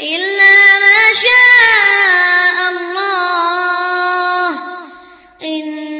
إلا ما شاء الله. إن